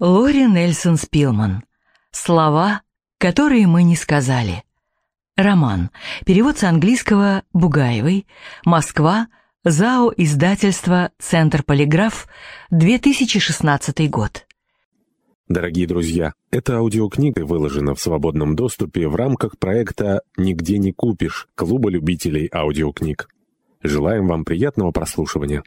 Лори Нельсон Спилман. Слова, которые мы не сказали. Роман. Перевод с английского Бугаевой. Москва. ЗАО издательство «Центр Полиграф», 2016 год. Дорогие друзья, эта аудиокнига выложена в свободном доступе в рамках проекта «Нигде не купишь» Клуба любителей аудиокниг. Желаем вам приятного прослушивания.